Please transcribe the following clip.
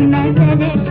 nazare